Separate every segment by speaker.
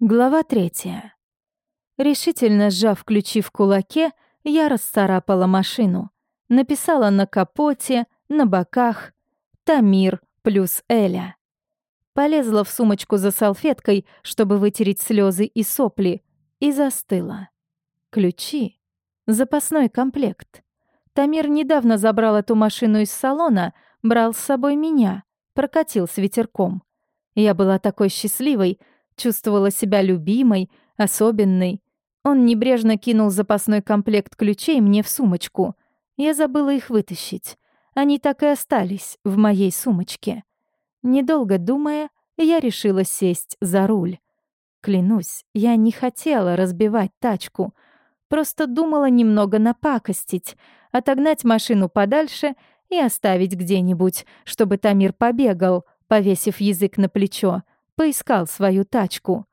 Speaker 1: Глава третья. Решительно сжав ключи в кулаке, я расцарапала машину. Написала на капоте, на боках «Тамир плюс Эля». Полезла в сумочку за салфеткой, чтобы вытереть слезы и сопли, и застыла. Ключи. Запасной комплект. Тамир недавно забрал эту машину из салона, брал с собой меня, прокатил с ветерком. Я была такой счастливой, чувствовала себя любимой, особенной. Он небрежно кинул запасной комплект ключей мне в сумочку. Я забыла их вытащить. Они так и остались в моей сумочке. Недолго думая, я решила сесть за руль. Клянусь, я не хотела разбивать тачку. Просто думала немного напакостить, отогнать машину подальше и оставить где-нибудь, чтобы Тамир побегал, повесив язык на плечо, поискал свою тачку.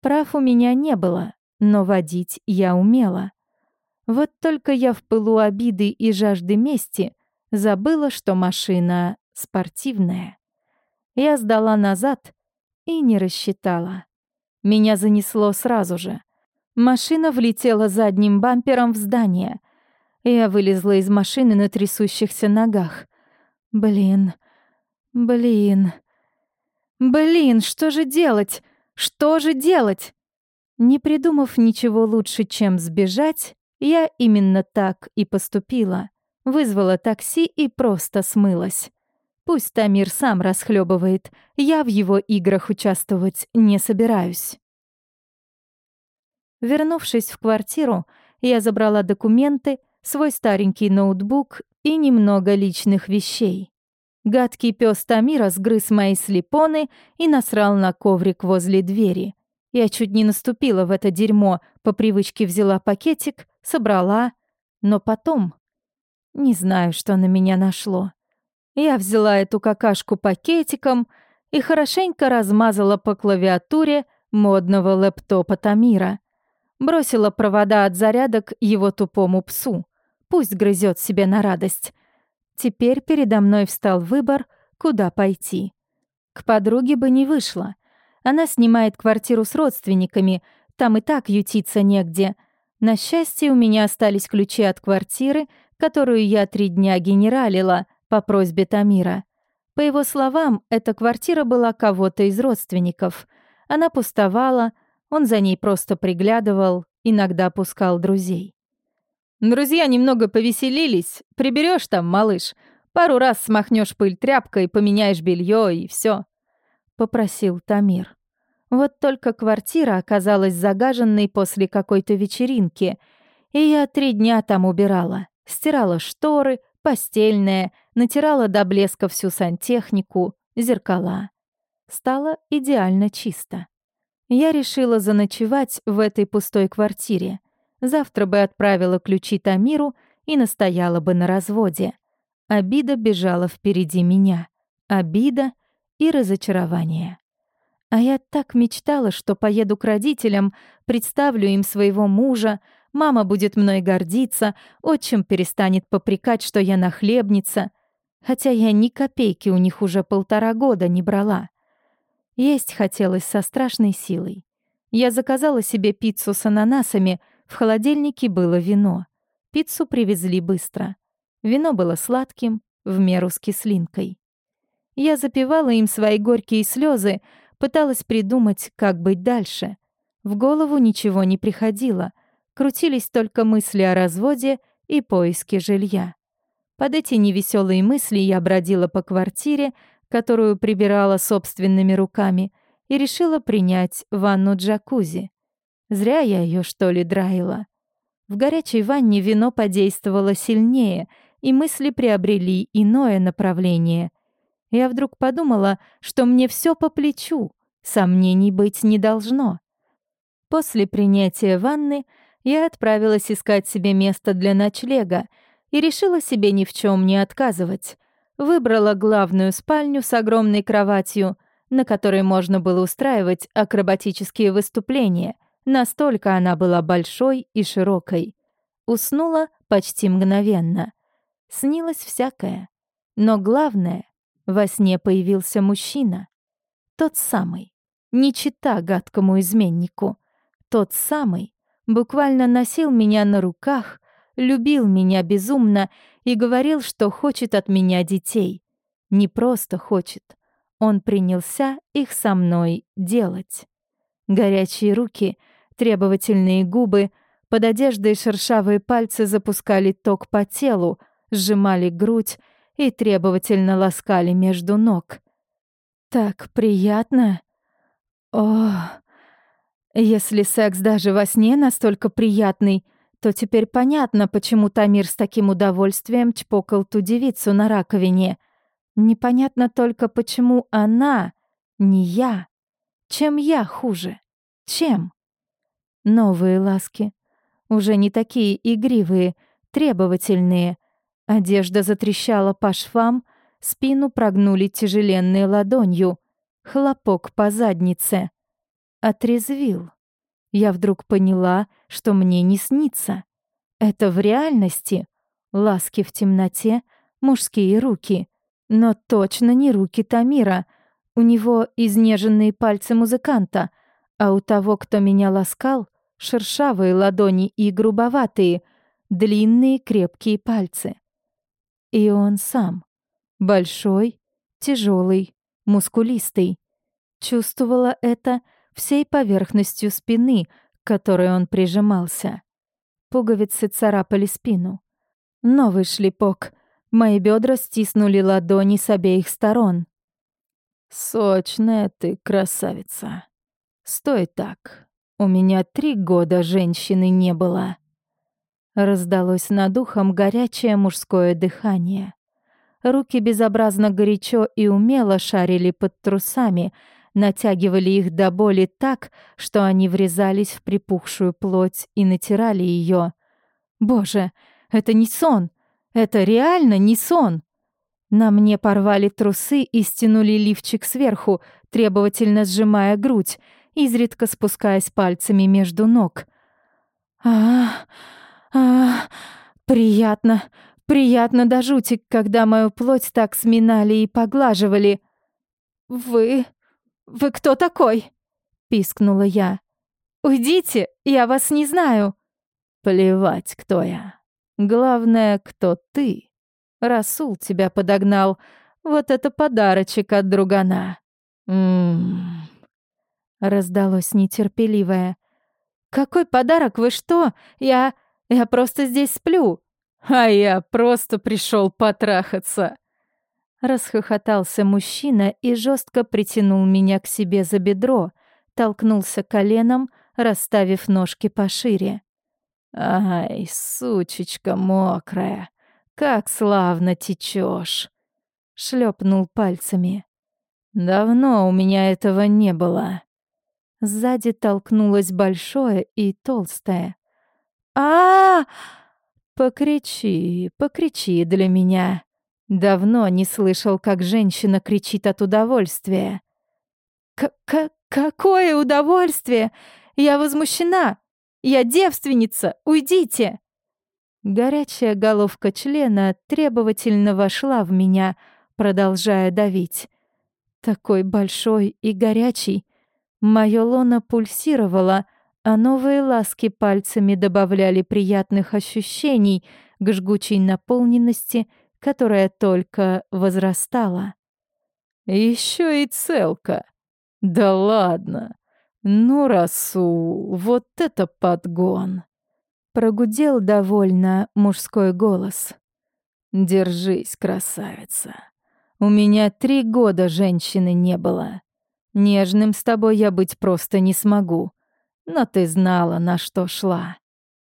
Speaker 1: Прав у меня не было, но водить я умела. Вот только я в пылу обиды и жажды мести забыла, что машина спортивная. Я сдала назад и не рассчитала. Меня занесло сразу же. Машина влетела задним бампером в здание. Я вылезла из машины на трясущихся ногах. Блин, блин. Блин, что же делать? Что же делать? Не придумав ничего лучше, чем сбежать, я именно так и поступила. Вызвала такси и просто смылась. Пусть Тамир сам расхлебывает, я в его играх участвовать не собираюсь. Вернувшись в квартиру, я забрала документы, свой старенький ноутбук и немного личных вещей. Гадкий пес Тамира сгрыз мои слепоны и насрал на коврик возле двери. Я чуть не наступила в это дерьмо, по привычке взяла пакетик, собрала, но потом... Не знаю, что на меня нашло. Я взяла эту какашку пакетиком и хорошенько размазала по клавиатуре модного лэптопа Тамира. Бросила провода от зарядок его тупому псу. Пусть грызет себе на радость. Теперь передо мной встал выбор, куда пойти. К подруге бы не вышло. Она снимает квартиру с родственниками, там и так ютиться негде. На счастье, у меня остались ключи от квартиры, которую я три дня генералила по просьбе Тамира. По его словам, эта квартира была кого-то из родственников. Она пустовала, он за ней просто приглядывал, иногда пускал друзей. Друзья немного повеселились. Приберешь там, малыш. Пару раз смахнешь пыль тряпкой, поменяешь белье и все. Попросил Тамир. Вот только квартира оказалась загаженной после какой-то вечеринки, и я три дня там убирала. Стирала шторы, постельное, натирала до блеска всю сантехнику, зеркала. Стало идеально чисто. Я решила заночевать в этой пустой квартире. Завтра бы отправила ключи Тамиру и настояла бы на разводе. Обида бежала впереди меня. Обида и разочарование. А я так мечтала, что поеду к родителям, представлю им своего мужа, мама будет мной гордиться, отчим перестанет попрекать, что я нахлебница, хотя я ни копейки у них уже полтора года не брала. Есть хотелось со страшной силой. Я заказала себе пиццу с ананасами — в холодильнике было вино. Пиццу привезли быстро. Вино было сладким, в меру с кислинкой. Я запивала им свои горькие слезы, пыталась придумать, как быть дальше. В голову ничего не приходило. Крутились только мысли о разводе и поиске жилья. Под эти невеселые мысли я бродила по квартире, которую прибирала собственными руками, и решила принять ванну джакузи. Зря я ее что ли, драила. В горячей ванне вино подействовало сильнее, и мысли приобрели иное направление. Я вдруг подумала, что мне все по плечу, сомнений быть не должно. После принятия ванны я отправилась искать себе место для ночлега и решила себе ни в чем не отказывать. Выбрала главную спальню с огромной кроватью, на которой можно было устраивать акробатические выступления, Настолько она была большой и широкой. Уснула почти мгновенно. Снилось всякое. Но главное, во сне появился мужчина. Тот самый. не чита гадкому изменнику. Тот самый буквально носил меня на руках, любил меня безумно и говорил, что хочет от меня детей. Не просто хочет, он принялся их со мной делать. Горячие руки, требовательные губы, под одеждой шершавые пальцы запускали ток по телу, сжимали грудь и требовательно ласкали между ног. Так приятно. О, если секс даже во сне настолько приятный, то теперь понятно, почему Тамир с таким удовольствием чпокал ту девицу на раковине. Непонятно только, почему она, не я. Чем я хуже? Чем? Новые ласки. Уже не такие игривые, требовательные. Одежда затрещала по швам, спину прогнули тяжеленной ладонью. Хлопок по заднице отрезвил. Я вдруг поняла, что мне не снится. Это в реальности. Ласки в темноте, мужские руки. Но точно не руки Тамира. У него изнеженные пальцы музыканта, а у того, кто меня ласкал, шершавые ладони и грубоватые, длинные крепкие пальцы. И он сам. Большой, тяжелый, мускулистый. Чувствовала это — всей поверхностью спины, к которой он прижимался. Пуговицы царапали спину. Новый шлепок. Мои бедра стиснули ладони с обеих сторон. «Сочная ты красавица. Стой так. У меня три года женщины не было». Раздалось над ухом горячее мужское дыхание. Руки безобразно горячо и умело шарили под трусами, натягивали их до боли так, что они врезались в припухшую плоть и натирали ее. Боже, это не сон! Это реально не сон! На мне порвали трусы и стянули лифчик сверху, требовательно сжимая грудь, изредка спускаясь пальцами между ног. А, а, приятно, приятно до жути, когда мою плоть так сминали и поглаживали. Вы «Вы кто такой?» — пискнула я. «Уйдите, я вас не знаю». «Плевать, кто я. Главное, кто ты. Расул тебя подогнал. Вот это подарочек от другана». «М-м-м». Раздалось нетерпеливое. «Какой подарок? Вы что? Я... я просто здесь сплю». «А я просто пришел потрахаться», Расхохотался мужчина и жестко притянул меня к себе за бедро, толкнулся коленом, расставив ножки пошире. «Ай, сучечка мокрая, как славно течешь! шлепнул пальцами. «Давно у меня этого не было». Сзади толкнулось большое и толстое. а, -а, -а Покричи, покричи для меня. Давно не слышал, как женщина кричит от удовольствия. К -к «Какое удовольствие! Я возмущена! Я девственница! Уйдите!» Горячая головка члена требовательно вошла в меня, продолжая давить. Такой большой и горячий. Моё лоно пульсировало, а новые ласки пальцами добавляли приятных ощущений к жгучей наполненности — которая только возрастала. Еще и целка. Да ладно. Ну, Расул, вот это подгон. Прогудел довольно мужской голос. Держись, красавица. У меня три года женщины не было. Нежным с тобой я быть просто не смогу. Но ты знала, на что шла.